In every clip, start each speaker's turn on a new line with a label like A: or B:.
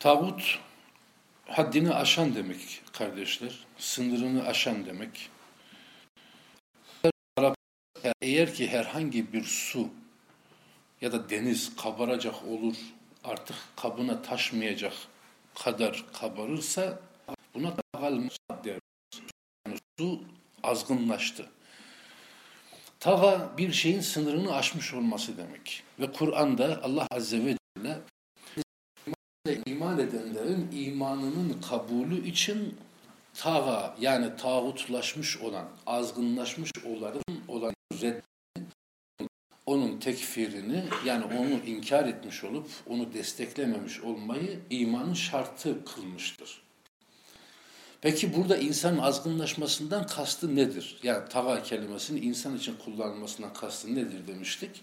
A: Tağut haddini aşan demek kardeşler. Sınırını aşan demek. Eğer ki herhangi bir su ya da deniz kabaracak olur, artık kabına taşmayacak kadar kabarırsa buna tagal der. Yani su azgınlaştı. Taga bir şeyin sınırını aşmış olması demek. Ve Kur'an'da Allah Azze ve Celle iman edenlerin imanının kabulü için taga yani tağutlaşmış olan, azgınlaşmış olanın olan onun tekfirini yani onu inkar etmiş olup onu desteklememiş olmayı imanın şartı kılmıştır. Peki burada insanın azgınlaşmasından kastı nedir? Yani taga kelimesinin insan için kullanılmasından kastı nedir demiştik.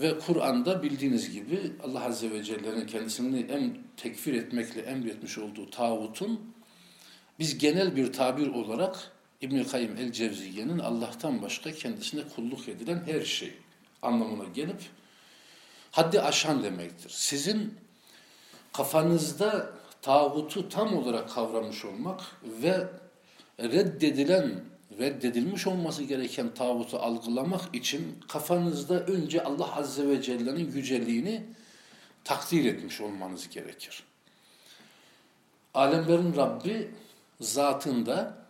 A: Ve Kur'an'da bildiğiniz gibi Allah Azze ve Celle'nin kendisini em, tekfir etmekle emretmiş olduğu tağutun biz genel bir tabir olarak İbn-i Kayyum el-Cevziye'nin Allah'tan başka kendisine kulluk edilen her şey anlamına gelip haddi aşan demektir. Sizin kafanızda tağutu tam olarak kavramış olmak ve reddedilen, reddedilmiş olması gereken tağutu algılamak için kafanızda önce Allah Azze ve Celle'nin yüceliğini takdir etmiş olmanız gerekir. Alemlerin Rabbi zatında,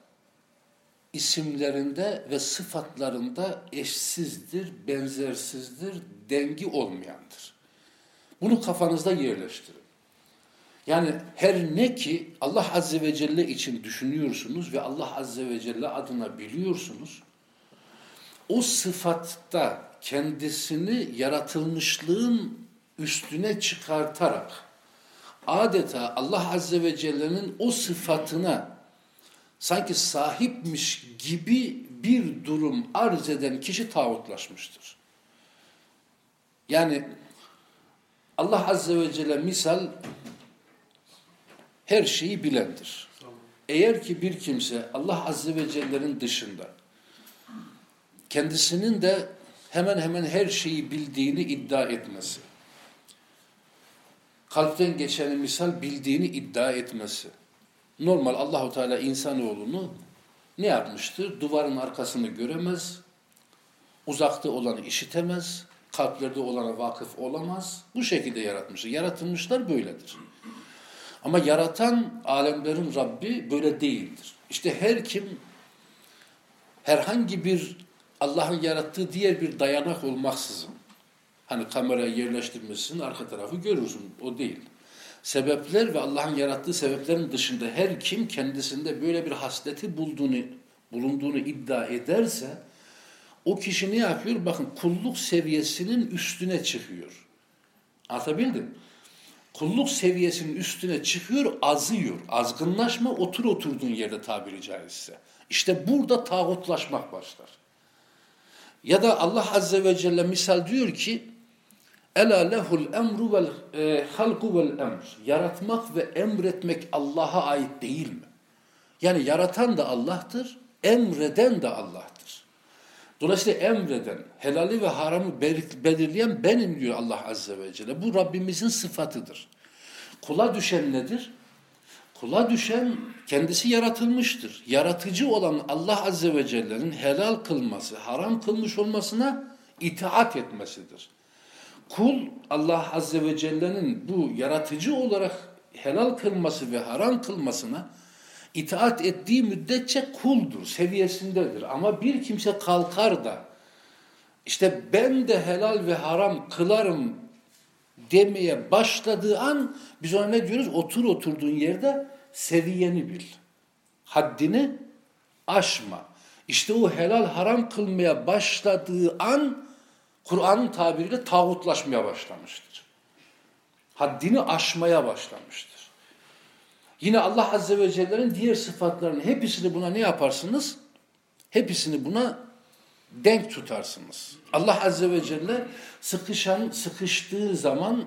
A: isimlerinde ve sıfatlarında eşsizdir, benzersizdir, dengi olmayandır. Bunu kafanızda yerleştirin. Yani her ne ki Allah Azze ve Celle için düşünüyorsunuz ve Allah Azze ve Celle adına biliyorsunuz, o sıfatta kendisini yaratılmışlığın üstüne çıkartarak adeta Allah Azze ve Celle'nin o sıfatına sanki sahipmiş gibi bir durum arz eden kişi tağutlaşmıştır. Yani Allah Azze ve Celle misal her şeyi bilendir. Eğer ki bir kimse Allah Azze ve Celle'nin dışında kendisinin de hemen hemen her şeyi bildiğini iddia etmesi, kalpten geçeni misal bildiğini iddia etmesi. Normal Allahu Teala insanoğlunu ne yapmıştır? Duvarın arkasını göremez, uzakta olanı işitemez, kalplerde olana vakıf olamaz. Bu şekilde yaratmıştır. Yaratılmışlar böyledir. Ama yaratan alemlerin Rabbi böyle değildir. İşte her kim herhangi bir Allah'ın yarattığı diğer bir dayanak olmaksızın hani kameraya yerleştirmesinin arka tarafı görürsün. O değil. Sebepler ve Allah'ın yarattığı sebeplerin dışında her kim kendisinde böyle bir hasleti bulduğunu, bulunduğunu iddia ederse o kişi ne yapıyor? Bakın kulluk seviyesinin üstüne çıkıyor. Anlatabildim? Kulluk seviyesinin üstüne çıkıyor, azıyor. Azgınlaşma otur oturduğun yerde tabiri caizse. İşte burada tağutlaşmak başlar. Ya da Allah Azze ve Celle misal diyor ki Ela lehul emru vel e, halku vel emr. Yaratmak ve emretmek Allah'a ait değil mi? Yani yaratan da Allah'tır, emreden de Allah'tır. Dolayısıyla emreden, helali ve haramı belirleyen benim diyor Allah Azze ve Celle. Bu Rabbimizin sıfatıdır. Kula düşen nedir? Kula düşen kendisi yaratılmıştır. Yaratıcı olan Allah Azze ve Celle'nin helal kılması, haram kılmış olmasına itaat etmesidir. Kul Allah Azze ve Celle'nin bu yaratıcı olarak helal kılması ve haram kılmasına itaat ettiği müddetçe kuldur, seviyesindedir. Ama bir kimse kalkar da işte ben de helal ve haram kılarım demeye başladığı an biz ona ne diyoruz? Otur oturduğun yerde seviyeni bil. Haddini aşma. İşte o helal haram kılmaya başladığı an Kur'an'ın tabiriyle tağutlaşmaya başlamıştır. Haddini aşmaya başlamıştır. Yine Allah Azze ve Celle'nin diğer sıfatlarının hepsini buna ne yaparsınız? Hepsini buna denk tutarsınız. Allah Azze ve Celle sıkışan, sıkıştığı zaman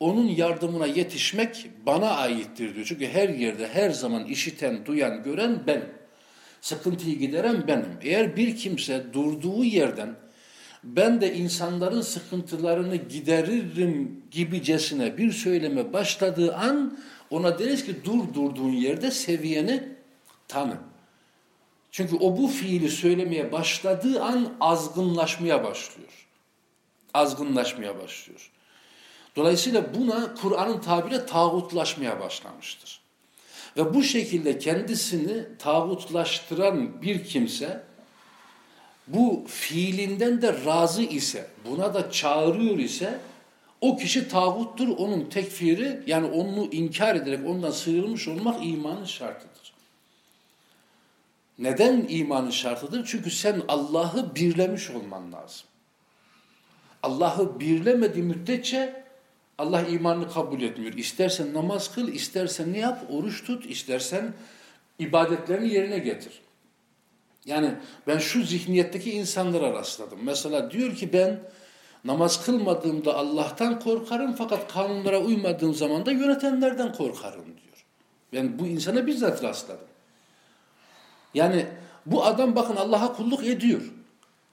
A: onun yardımına yetişmek bana aittir diyor. Çünkü her yerde her zaman işiten, duyan, gören ben. Sıkıntıyı gideren benim. Eğer bir kimse durduğu yerden ben de insanların sıkıntılarını gideririm gibicesine bir söyleme başladığı an ona deriz ki dur durduğun yerde seviyeni tanı. Çünkü o bu fiili söylemeye başladığı an azgınlaşmaya başlıyor. Azgınlaşmaya başlıyor. Dolayısıyla buna Kur'an'ın tabiriyle tağutlaşmaya başlamıştır. Ve bu şekilde kendisini tağutlaştıran bir kimse bu fiilinden de razı ise, buna da çağırıyor ise o kişi tağuttur, onun tekfiri yani onu inkar ederek ondan sıyrılmış olmak imanın şartıdır. Neden imanın şartıdır? Çünkü sen Allah'ı birlemiş olman lazım. Allah'ı birlemediği müddetçe Allah imanını kabul etmiyor. İstersen namaz kıl, istersen ne yap? Oruç tut, istersen ibadetlerini yerine getir. Yani ben şu zihniyetteki insanlara rastladım. Mesela diyor ki ben namaz kılmadığımda Allah'tan korkarım fakat kanunlara uymadığım zaman da yönetenlerden korkarım diyor. Ben bu insana bizzat rastladım. Yani bu adam bakın Allah'a kulluk ediyor.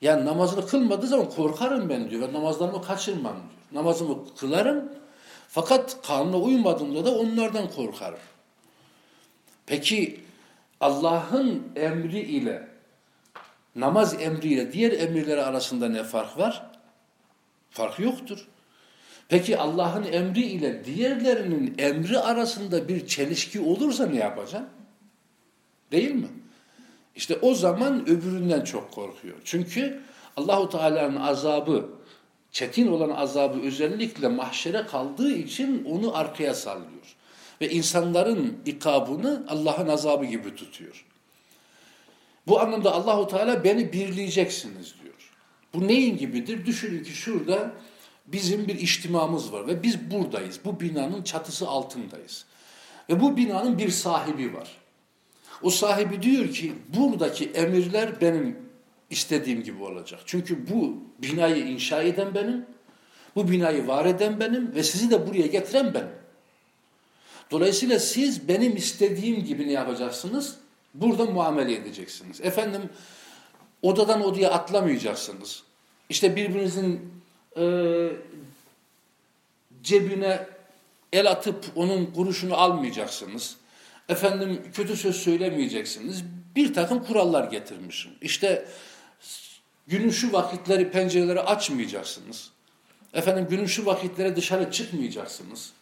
A: Yani namazını kılmadığı zaman korkarım ben diyor. ve namazlarımı kaçırmam diyor. Namazımı kılarım fakat kanuna uymadığımda da onlardan korkarım. Peki Allah'ın emri ile namaz emriyle diğer emirleri arasında ne fark var? Fark yoktur. Peki Allah'ın emri ile diğerlerinin emri arasında bir çelişki olursa ne yapacaksın? Değil mi? İşte o zaman öbüründen çok korkuyor. Çünkü Allahu Teala'nın azabı, çetin olan azabı özellikle mahşere kaldığı için onu arkaya sallıyor. Ve insanların ikabını Allah'ın azabı gibi tutuyor. Bu anlamda Allahu Teala beni birleyeceksiniz diyor. Bu neyin gibidir? Düşünün ki şurada bizim bir içtimamız var ve biz buradayız. Bu binanın çatısı altındayız. Ve bu binanın bir sahibi var. O sahibi diyor ki buradaki emirler benim istediğim gibi olacak. Çünkü bu binayı inşa eden benim, bu binayı var eden benim ve sizi de buraya getiren benim. Dolayısıyla siz benim istediğim gibi ne yapacaksınız? Burada muamele edeceksiniz. Efendim odadan odaya atlamayacaksınız. İşte birbirinizin e, cebine el atıp onun kuruşunu almayacaksınız. Efendim kötü söz söylemeyeceksiniz. Bir takım kurallar getirmişim. İşte günün şu vakitleri pencereleri açmayacaksınız. Efendim günün şu vakitleri dışarı çıkmayacaksınız.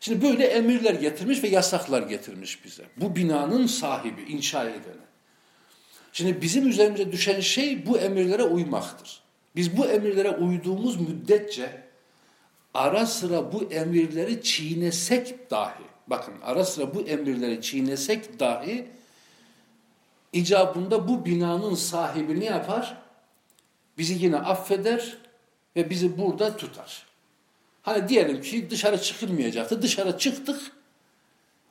A: Şimdi böyle emirler getirmiş ve yasaklar getirmiş bize. Bu binanın sahibi, inşa edeni. Şimdi bizim üzerimize düşen şey bu emirlere uymaktır. Biz bu emirlere uyduğumuz müddetçe ara sıra bu emirleri çiğnesek dahi, bakın ara sıra bu emirleri çiğnesek dahi icabında bu binanın sahibi ne yapar? Bizi yine affeder ve bizi burada tutar. Hani diyelim ki dışarı çıkılmayacaktı. Dışarı çıktık.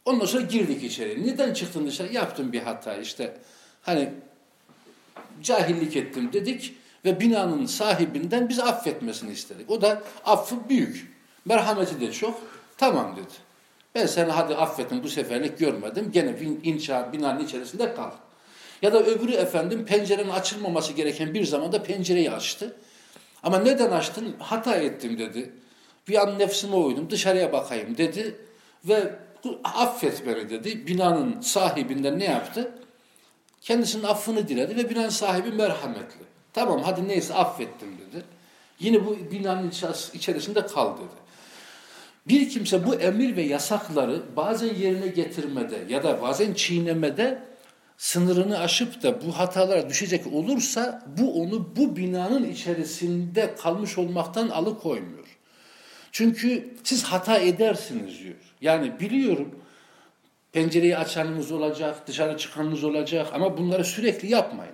A: Ondan sonra girdik içeri. Neden çıktın dışarı? Yaptım bir hata işte. Hani cahillik ettim dedik ve binanın sahibinden bizi affetmesini istedik. O da affı büyük. Merhameti de çok. Tamam dedi. Ben seni hadi affettim bu seferlik görmedim. Gene inşa binanın içerisinde kal. Ya da öbürü efendim pencerenin açılmaması gereken bir zamanda pencereyi açtı. Ama neden açtın? Hata ettim dedi. Bir an nefsime uydum dışarıya bakayım dedi ve affet beni dedi. Binanın sahibinden ne yaptı? Kendisinin affını diledi ve binanın sahibi merhametli. Tamam hadi neyse affettim dedi. Yine bu binanın içerisinde kal dedi. Bir kimse bu emir ve yasakları bazen yerine getirmede ya da bazen çiğnemede sınırını aşıp da bu hatalara düşecek olursa bu onu bu binanın içerisinde kalmış olmaktan alıkoymuyor. Çünkü siz hata edersiniz diyor. Yani biliyorum pencereyi açanınız olacak, dışarı çıkanınız olacak ama bunları sürekli yapmayın.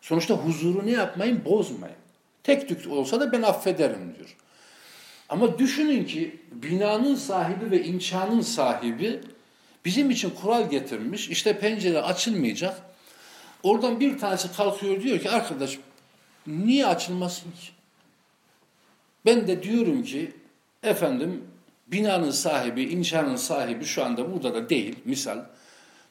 A: Sonuçta huzuru ne yapmayın? Bozmayın. Tek tük olsa da ben affederim diyor. Ama düşünün ki binanın sahibi ve inşanın sahibi bizim için kural getirmiş. İşte pencere açılmayacak. Oradan bir tanesi kalkıyor diyor ki arkadaş niye açılmasın ki? Ben de diyorum ki efendim binanın sahibi, inşanın sahibi şu anda burada da değil misal.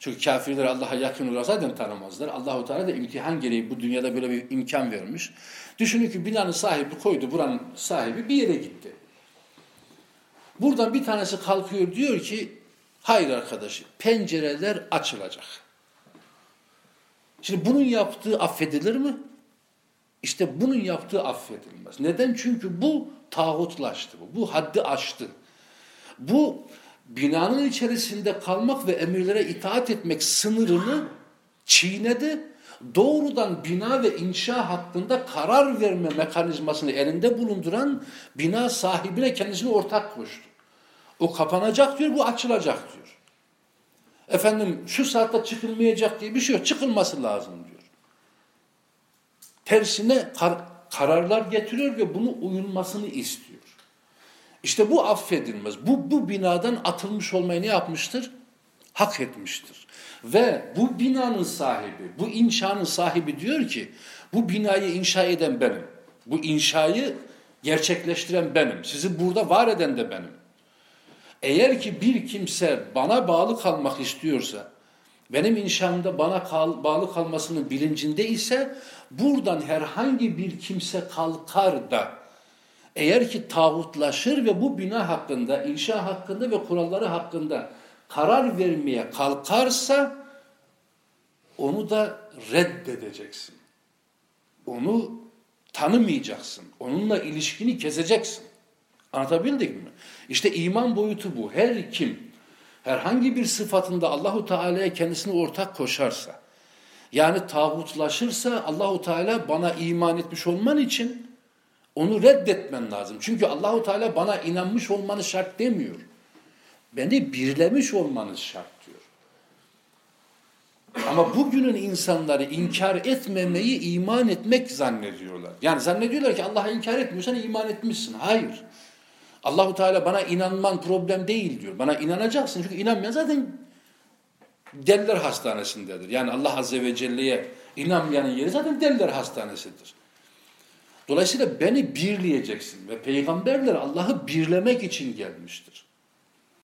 A: Çünkü kafirler Allah'a yakın olarak zaten tanımazlar. Allahu Teala da imtihan gereği bu dünyada böyle bir imkan vermiş. Düşünün ki binanın sahibi koydu, buranın sahibi bir yere gitti. Buradan bir tanesi kalkıyor diyor ki, hayır arkadaş, pencereler açılacak. Şimdi bunun yaptığı affedilir mi? İşte bunun yaptığı affedilmez. Neden? Çünkü bu tağutlaştı. Bu, bu haddi aştı. Bu binanın içerisinde kalmak ve emirlere itaat etmek sınırını çiğnedi. Doğrudan bina ve inşa hakkında karar verme mekanizmasını elinde bulunduran bina sahibine kendisini ortak koştu. O kapanacak diyor, bu açılacak diyor. Efendim şu saatte çıkılmayacak diye bir şey yok. Çıkılması lazım diyor. Tersine kar, kararlar getiriyor ve bunu uyulmasını istiyor. İşte bu affedilmez. Bu, bu binadan atılmış olmayı ne yapmıştır? Hak etmiştir. Ve bu binanın sahibi, bu inşanın sahibi diyor ki, bu binayı inşa eden benim. Bu inşayı gerçekleştiren benim. Sizi burada var eden de benim. Eğer ki bir kimse bana bağlı kalmak istiyorsa, benim inşamda bana kal, bağlı kalmasının bilincinde ise, buradan herhangi bir kimse kalkar da, eğer ki tağutlaşır ve bu bina hakkında, inşa hakkında ve kuralları hakkında karar vermeye kalkarsa, onu da reddedeceksin. Onu tanımayacaksın. Onunla ilişkini keseceksin. Anlatabildik mi? İşte iman boyutu bu. Her kim herhangi bir sıfatında Allahu Teala'ya kendisini ortak koşarsa, yani tağutlaşırsa Allahu Teala bana iman etmiş olman için onu reddetmen lazım. Çünkü Allahu Teala bana inanmış olmanız şart demiyor. Beni birlemiş olmanız şart diyor. Ama bugünün insanları inkar etmemeyi iman etmek zannediyorlar. Yani zannediyorlar ki Allah'a inkar etmiyorsan iman etmişsin. Hayır. Allahu Teala bana inanman problem değil diyor. Bana inanacaksın çünkü inanmayan zaten deliler hastanesindedir. Yani Allah Azze ve Celle'ye inanmayanın yeri zaten deliler hastanesidir. Dolayısıyla beni birleyeceksin ve peygamberler Allah'ı birlemek için gelmiştir.